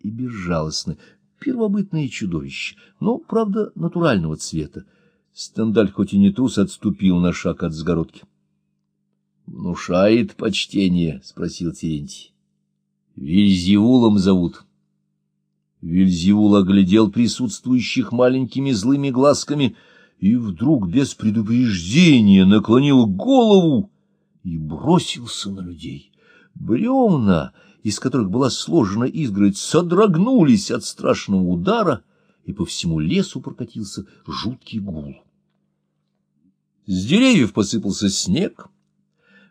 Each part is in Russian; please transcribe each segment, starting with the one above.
и безжалостны, первобытные чудовища, но, правда, натурального цвета. Стендаль хоть и не трус, отступил на шаг от сгородки. — Внушает почтение? — спросил Терентий. — Вильзиулом зовут. Вильзиул оглядел присутствующих маленькими злыми глазками и вдруг без предупреждения наклонил голову и бросился на людей. Бревна, из которых была сложена изгородь, содрогнулись от страшного удара, и по всему лесу прокатился жуткий гул. С деревьев посыпался снег,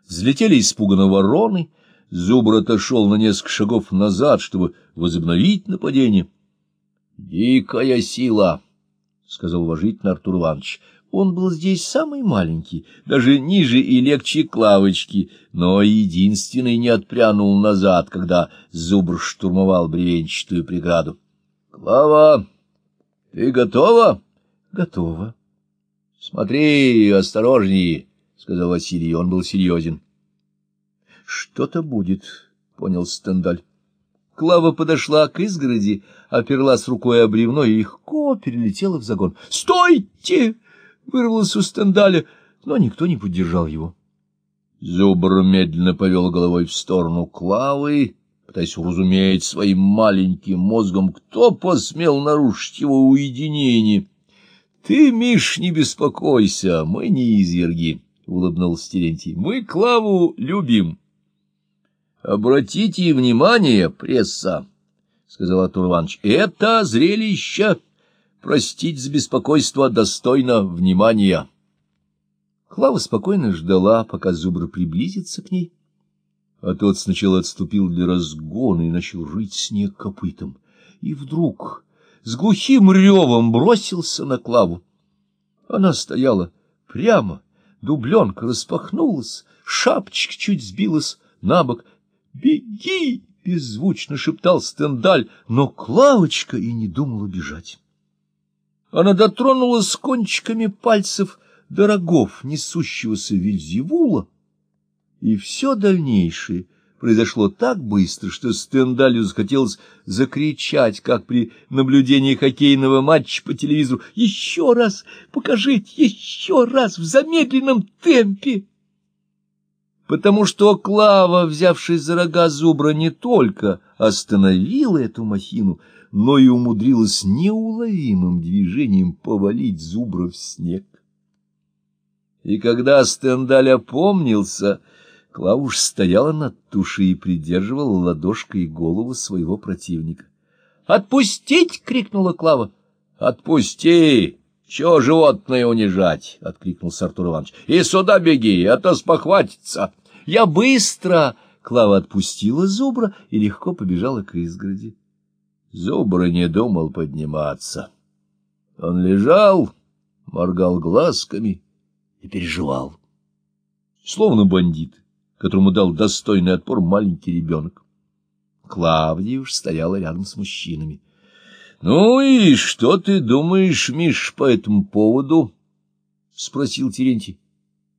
взлетели испуганно вороны, Зубр отошел на несколько шагов назад, чтобы возобновить нападение. — Дикая сила! — сказал уважительно Артур Иванович. Он был здесь самый маленький, даже ниже и легче Клавочки, но единственный не отпрянул назад, когда Зубр штурмовал бревенчатую преграду. — Клава, ты готова? — Готова. — Смотри, осторожнее, — сказал Василий, он был серьезен. — Что-то будет, — понял Стендаль. Клава подошла к изгороди, оперлась рукой о бревно и легко перелетела в загон. «Стойте — вырвалось у Стендаля, но никто не поддержал его. Зубр медленно повел головой в сторону Клавы, пытаясь уразуметь своим маленьким мозгом, кто посмел нарушить его уединение. — Ты, Миш, не беспокойся, мы не изверги, — улыбнулся Терентий. — Мы Клаву любим. — Обратите внимание, пресса, — сказал Артур Иванович, — это зрелище простить за беспокойство достойно внимания. Клава спокойно ждала, пока Зубр приблизится к ней, а тот сначала отступил для разгона и начал рыть снег копытом, и вдруг с глухим ревом бросился на Клаву. Она стояла прямо, дубленка распахнулась, шапочка чуть сбилась на бок. «Беги!» — беззвучно шептал Стендаль, но Клавочка и не думала бежать. Она дотронулась кончиками пальцев до рогов несущегося Вильзевула, и все дальнейшее произошло так быстро, что Стендалю захотелось закричать, как при наблюдении хоккейного матча по телевизору, «Еще раз! Покажите! Еще раз! В замедленном темпе!» Потому что Клава, взявшись за рога зубра, не только остановила эту махину, но и умудрилась неуловимым движением повалить зубра в снег. И когда Стендаль опомнился, Клауш стояла над тушей и придерживала ладошкой голову своего противника. «Отпустить!» — крикнула Клава. «Отпусти! Чего животное унижать?» — откликнулся Артур Иванович. «И сюда беги, а то спохватится!» «Я быстро!» Клава отпустила зубра и легко побежала к изгороди. Зубр не думал подниматься. Он лежал, моргал глазками и переживал. Словно бандит, которому дал достойный отпор маленький ребенок. Клавдия уж стояла рядом с мужчинами. — Ну и что ты думаешь, Миш, по этому поводу? — спросил Терентий.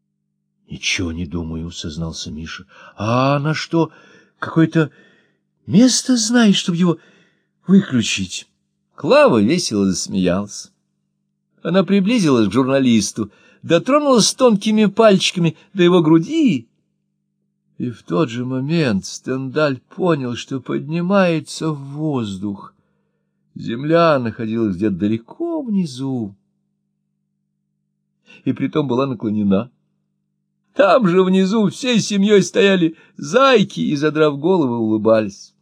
— Ничего не думаю, — сознался Миша. — А на что? Какое-то место знаешь, чтобы его выключить. Клава весело засмеялась. Она приблизилась к журналисту, дотронулась тонкими пальчиками до его груди, и в тот же момент Стендаль понял, что поднимается в воздух. Земля находилась где-то далеко внизу, и притом была наклонена. Там же внизу всей семьей стояли зайки и, задрав головы, улыбались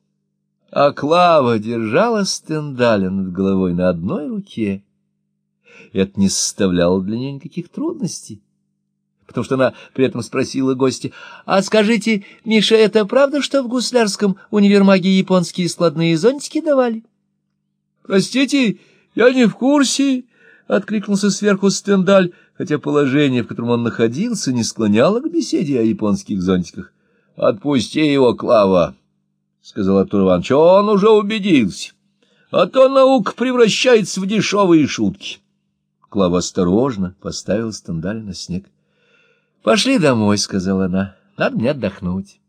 а Клава держала стендаля над головой на одной руке. Это не составляло для нее никаких трудностей, потому что она при этом спросила гостя, «А скажите, Миша, это правда, что в гуслярском универмаге японские складные зонтики давали?» «Простите, я не в курсе», — откликнулся сверху Стендаль, хотя положение, в котором он находился, не склоняло к беседе о японских зонтиках. «Отпусти его, Клава!» — сказал Артур Иванович, — он уже убедился. А то наука превращается в дешевые шутки. Клава осторожно поставила стендаль на снег. — Пошли домой, — сказала она, — надо мне отдохнуть.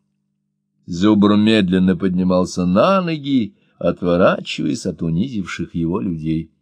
Зубр медленно поднимался на ноги, отворачиваясь от унизивших его людей.